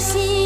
心。